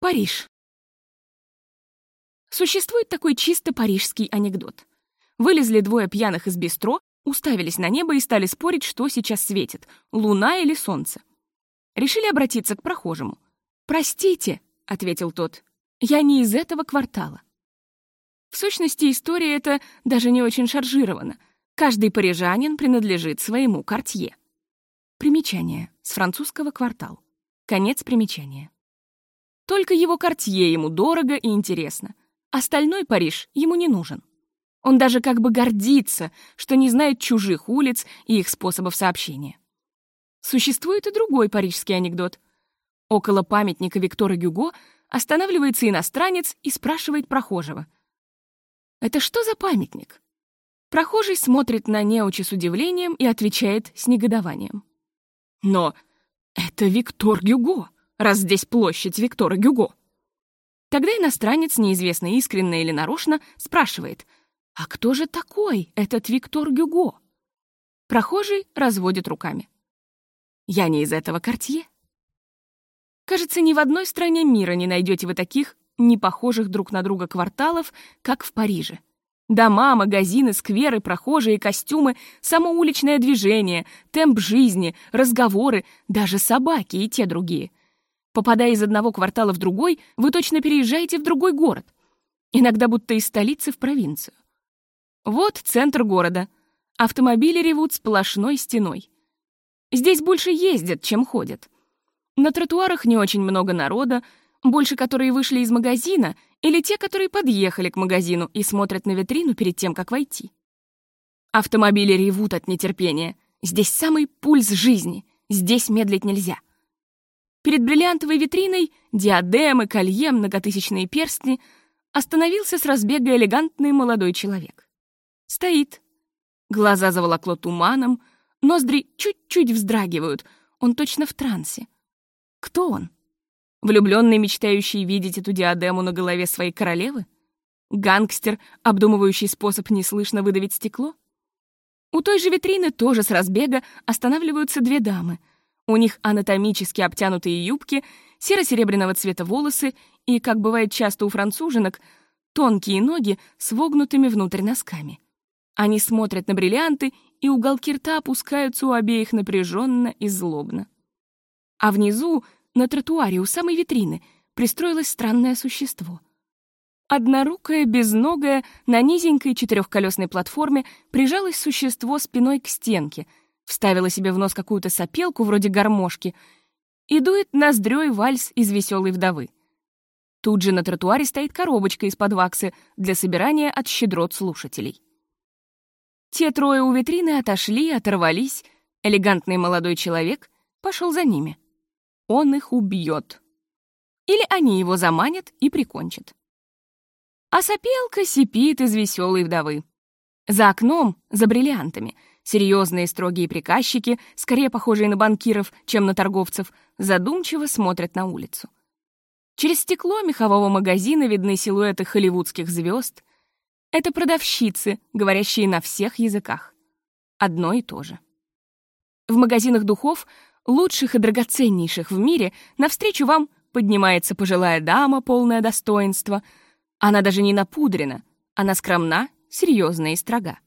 Париж. Существует такой чисто парижский анекдот. Вылезли двое пьяных из бистро, уставились на небо и стали спорить, что сейчас светит — луна или солнце. Решили обратиться к прохожему. «Простите», — ответил тот, — «я не из этого квартала». В сущности, история эта даже не очень шаржирована. Каждый парижанин принадлежит своему кортье. Примечание. С французского «квартал». Конец примечания. Только его кортье ему дорого и интересно. Остальной Париж ему не нужен. Он даже как бы гордится, что не знает чужих улиц и их способов сообщения. Существует и другой парижский анекдот. Около памятника Виктора Гюго останавливается иностранец и спрашивает прохожего. «Это что за памятник?» Прохожий смотрит на неучи с удивлением и отвечает с негодованием. «Но это Виктор Гюго!» Раз здесь площадь Виктора Гюго. Тогда иностранец, неизвестно искренне или нарочно, спрашивает, «А кто же такой этот Виктор Гюго?» Прохожий разводит руками. «Я не из этого кортье». Кажется, ни в одной стране мира не найдете вы таких, не похожих друг на друга кварталов, как в Париже. Дома, магазины, скверы, прохожие, костюмы, само уличное движение, темп жизни, разговоры, даже собаки и те другие. Попадая из одного квартала в другой, вы точно переезжаете в другой город. Иногда будто из столицы в провинцию. Вот центр города. Автомобили ревут сплошной стеной. Здесь больше ездят, чем ходят. На тротуарах не очень много народа, больше которые вышли из магазина или те, которые подъехали к магазину и смотрят на витрину перед тем, как войти. Автомобили ревут от нетерпения. Здесь самый пульс жизни. Здесь медлить нельзя. Перед бриллиантовой витриной диадемы, колье, многотысячные перстни остановился с разбега элегантный молодой человек. Стоит. Глаза заволокло туманом, ноздри чуть-чуть вздрагивают, он точно в трансе. Кто он? Влюбленный, мечтающий видеть эту диадему на голове своей королевы? Гангстер, обдумывающий способ неслышно выдавить стекло? У той же витрины тоже с разбега останавливаются две дамы — у них анатомически обтянутые юбки, серо-серебряного цвета волосы и, как бывает часто у француженок, тонкие ноги с вогнутыми внутрь носками. Они смотрят на бриллианты, и уголки рта опускаются у обеих напряженно и злобно. А внизу, на тротуаре у самой витрины, пристроилось странное существо. Однорукое, безногое, на низенькой четырехколесной платформе прижалось существо спиной к стенке — вставила себе в нос какую-то сопелку вроде гармошки и дует ноздрёй вальс из веселой вдовы. Тут же на тротуаре стоит коробочка из-под ваксы для собирания от щедрот слушателей. Те трое у витрины отошли, оторвались. Элегантный молодой человек пошел за ними. Он их убьет. Или они его заманят и прикончат. А сопелка сипит из веселой вдовы. За окном, за бриллиантами — Серьезные строгие приказчики, скорее похожие на банкиров, чем на торговцев, задумчиво смотрят на улицу. Через стекло мехового магазина видны силуэты холливудских звезд. Это продавщицы, говорящие на всех языках. Одно и то же. В магазинах духов, лучших и драгоценнейших в мире, навстречу вам поднимается пожилая дама, полное достоинства. Она даже не напудрена, она скромна, серьезна и строга.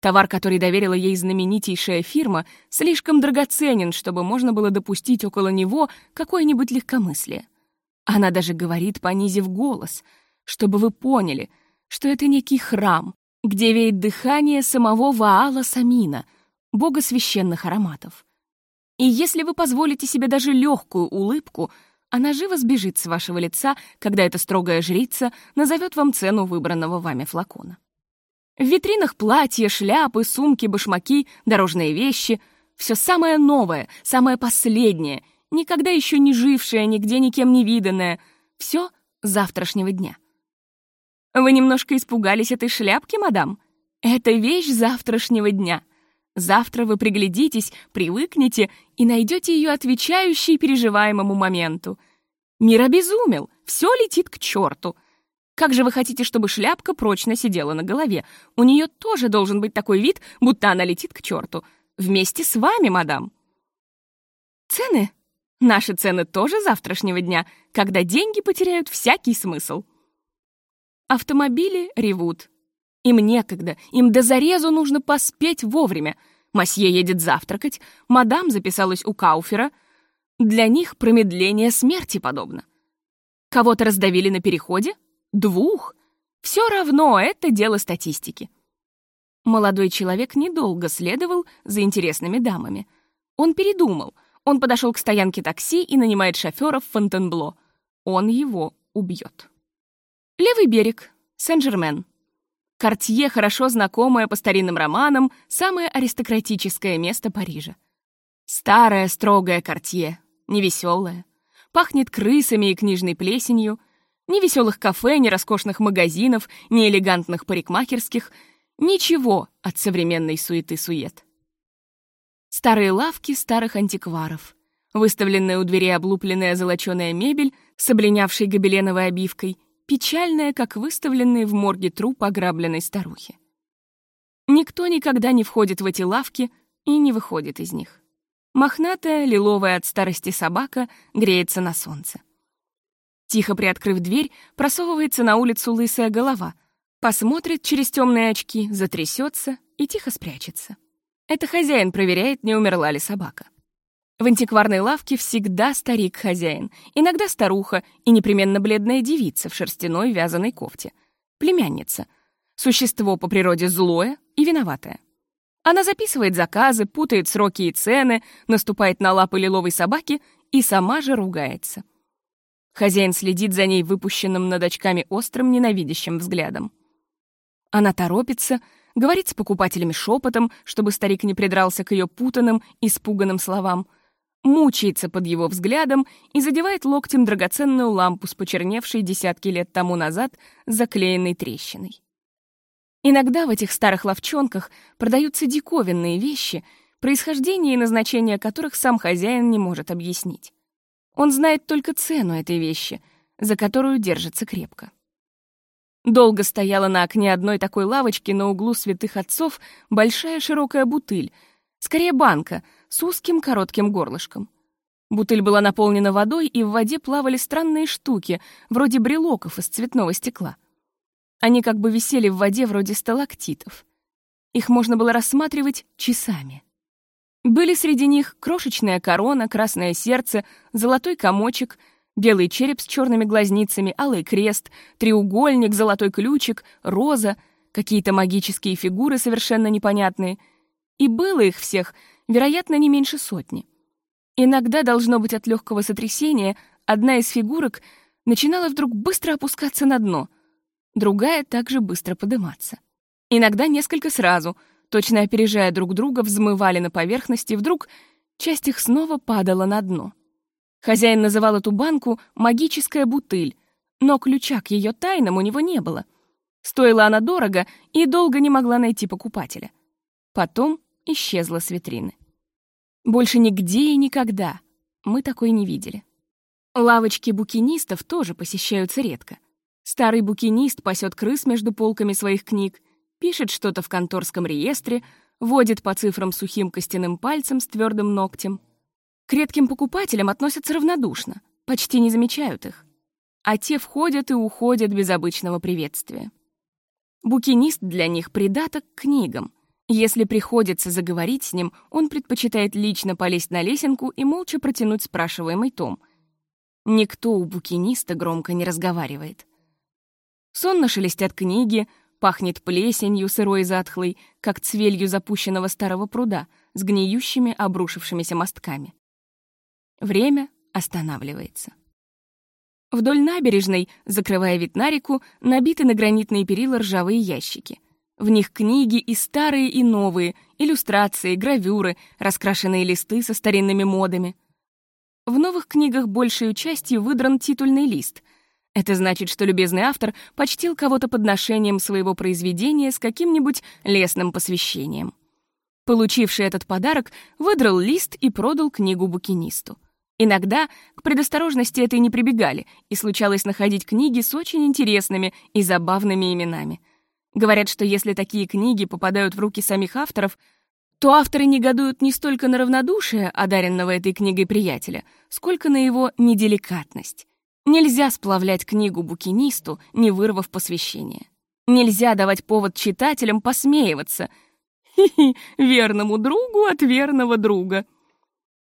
Товар, который доверила ей знаменитейшая фирма, слишком драгоценен, чтобы можно было допустить около него какое-нибудь легкомыслие. Она даже говорит, понизив голос, чтобы вы поняли, что это некий храм, где веет дыхание самого Ваала Самина, бога священных ароматов. И если вы позволите себе даже легкую улыбку, она живо сбежит с вашего лица, когда эта строгая жрица назовет вам цену выбранного вами флакона. В витринах платья, шляпы, сумки, башмаки, дорожные вещи. Все самое новое, самое последнее, никогда еще не жившее, нигде никем не виданное. Все завтрашнего дня. Вы немножко испугались этой шляпки, мадам? Это вещь завтрашнего дня. Завтра вы приглядитесь, привыкнете и найдете ее отвечающей переживаемому моменту. Мир обезумел, все летит к черту — как же вы хотите, чтобы шляпка прочно сидела на голове? У нее тоже должен быть такой вид, будто она летит к черту. Вместе с вами, мадам. Цены? Наши цены тоже завтрашнего дня, когда деньги потеряют всякий смысл. Автомобили ревут. Им некогда, им до зарезу нужно поспеть вовремя. Масье едет завтракать, мадам записалась у Кауфера. Для них промедление смерти подобно. Кого-то раздавили на переходе? Двух. Все равно это дело статистики. Молодой человек недолго следовал за интересными дамами. Он передумал — он подошел к стоянке такси и нанимает шофера в Фонтенбло. Он его убьет. Левый берег, Сен-Жермен. Кортье, хорошо знакомое по старинным романам, самое аристократическое место Парижа. Старое, строгое Кортье, невеселое. Пахнет крысами и книжной плесенью. Ни веселых кафе, ни роскошных магазинов, ни элегантных парикмахерских. Ничего от современной суеты-сует. Старые лавки старых антикваров. Выставленная у двери облупленная золоченая мебель с облинявшей гобеленовой обивкой, печальная, как выставленный в морге труп ограбленной старухи. Никто никогда не входит в эти лавки и не выходит из них. Мохнатая, лиловая от старости собака греется на солнце. Тихо приоткрыв дверь, просовывается на улицу лысая голова, посмотрит через темные очки, затрясется и тихо спрячется. Это хозяин проверяет, не умерла ли собака. В антикварной лавке всегда старик-хозяин, иногда старуха и непременно бледная девица в шерстяной вязаной кофте. Племянница. Существо по природе злое и виноватое. Она записывает заказы, путает сроки и цены, наступает на лапы лиловой собаки и сама же ругается. Хозяин следит за ней выпущенным над очками острым ненавидящим взглядом. Она торопится, говорит с покупателями шепотом, чтобы старик не придрался к ее путанным, испуганным словам, мучается под его взглядом и задевает локтем драгоценную лампу с почерневшей десятки лет тому назад заклеенной трещиной. Иногда в этих старых ловчонках продаются диковинные вещи, происхождение и назначение которых сам хозяин не может объяснить. Он знает только цену этой вещи, за которую держится крепко. Долго стояла на окне одной такой лавочки на углу святых отцов большая широкая бутыль, скорее банка, с узким коротким горлышком. Бутыль была наполнена водой, и в воде плавали странные штуки, вроде брелоков из цветного стекла. Они как бы висели в воде вроде сталактитов. Их можно было рассматривать часами. Были среди них крошечная корона, красное сердце, золотой комочек — белый череп с черными глазницами, алый крест, треугольник, золотой ключик, роза, какие-то магические фигуры совершенно непонятные. И было их всех, вероятно, не меньше сотни. Иногда, должно быть, от легкого сотрясения, одна из фигурок начинала вдруг быстро опускаться на дно, другая также быстро подниматься. Иногда несколько сразу, точно опережая друг друга, взмывали на поверхности, вдруг часть их снова падала на дно. Хозяин называл эту банку «магическая бутыль», но ключа к ее тайнам у него не было. Стоила она дорого и долго не могла найти покупателя. Потом исчезла с витрины. Больше нигде и никогда мы такой не видели. Лавочки букинистов тоже посещаются редко. Старый букинист пасет крыс между полками своих книг, пишет что-то в конторском реестре, водит по цифрам сухим костяным пальцем с твердым ногтем — к редким покупателям относятся равнодушно, почти не замечают их. А те входят и уходят без обычного приветствия. Букинист для них придаток к книгам. Если приходится заговорить с ним, он предпочитает лично полезть на лесенку и молча протянуть спрашиваемый том. Никто у букиниста громко не разговаривает. Сонно шелестят книги, пахнет плесенью сырой и затхлой, как цвелью запущенного старого пруда с гниющими обрушившимися мостками. Время останавливается. Вдоль набережной, закрывая вид на реку, набиты на гранитные перила ржавые ящики. В них книги и старые, и новые, иллюстрации, гравюры, раскрашенные листы со старинными модами. В новых книгах большей частью выдран титульный лист. Это значит, что любезный автор почтил кого-то подношением своего произведения с каким-нибудь лесным посвящением. Получивший этот подарок выдрал лист и продал книгу букинисту. Иногда к предосторожности этой не прибегали, и случалось находить книги с очень интересными и забавными именами. Говорят, что если такие книги попадают в руки самих авторов, то авторы негодуют не столько на равнодушие одаренного этой книгой приятеля, сколько на его неделикатность. Нельзя сплавлять книгу букинисту, не вырвав посвящение. Нельзя давать повод читателям посмеиваться. Хи-хи, верному другу от верного друга.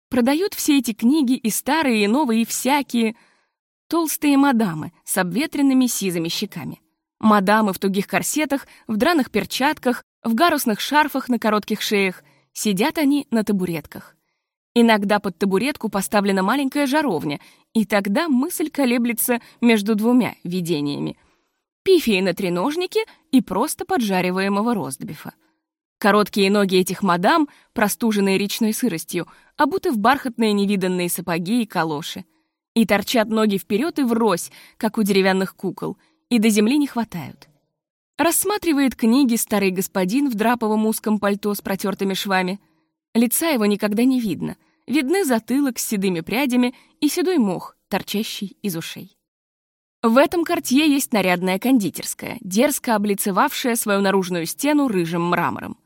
Продают все эти книги и старые, и новые, и всякие. Толстые мадамы с обветренными сизыми щеками. Мадамы в тугих корсетах, в драных перчатках, в гарусных шарфах на коротких шеях. Сидят они на табуретках. Иногда под табуретку поставлена маленькая жаровня, и тогда мысль колеблется между двумя видениями. Пифии на треножнике и просто поджариваемого ростбифа. Короткие ноги этих мадам, простуженные речной сыростью, обуты в бархатные невиданные сапоги и калоши. И торчат ноги вперед и врозь, как у деревянных кукол, и до земли не хватают. Рассматривает книги старый господин в драповом узком пальто с протертыми швами. Лица его никогда не видно. Видны затылок с седыми прядями и седой мох, торчащий из ушей. В этом кортье есть нарядная кондитерская, дерзко облицевавшая свою наружную стену рыжим мрамором.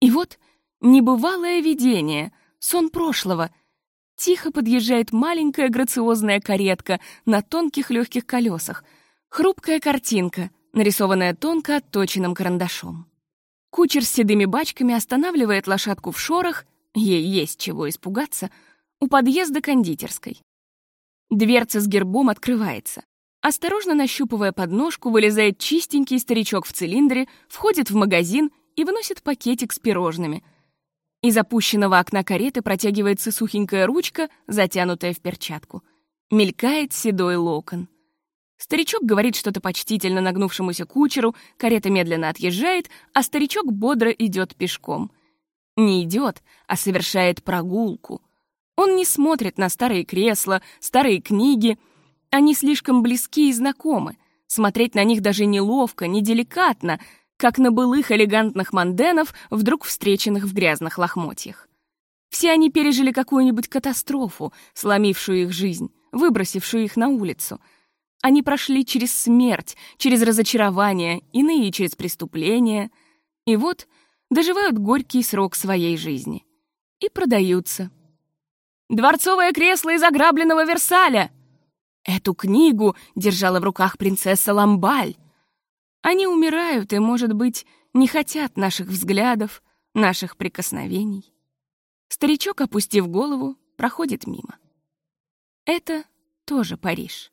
И вот небывалое видение, сон прошлого. Тихо подъезжает маленькая грациозная каретка на тонких легких колесах. Хрупкая картинка, нарисованная тонко отточенным карандашом. Кучер с седыми бачками останавливает лошадку в шорах, ей есть чего испугаться, у подъезда кондитерской. Дверца с гербом открывается. Осторожно нащупывая подножку, вылезает чистенький старичок в цилиндре, входит в магазин и выносит пакетик с пирожными. Из опущенного окна кареты протягивается сухенькая ручка, затянутая в перчатку. Мелькает седой локон. Старичок говорит что-то почтительно нагнувшемуся кучеру, карета медленно отъезжает, а старичок бодро идет пешком. Не идет, а совершает прогулку. Он не смотрит на старые кресла, старые книги. Они слишком близки и знакомы. Смотреть на них даже неловко, неделикатно — как на былых элегантных манденов, вдруг встреченных в грязных лохмотьях. Все они пережили какую-нибудь катастрофу, сломившую их жизнь, выбросившую их на улицу. Они прошли через смерть, через разочарование, иные через преступления. И вот доживают горький срок своей жизни. И продаются. «Дворцовое кресло из ограбленного Версаля!» Эту книгу держала в руках принцесса Ламбаль. Они умирают и, может быть, не хотят наших взглядов, наших прикосновений. Старичок, опустив голову, проходит мимо. Это тоже Париж.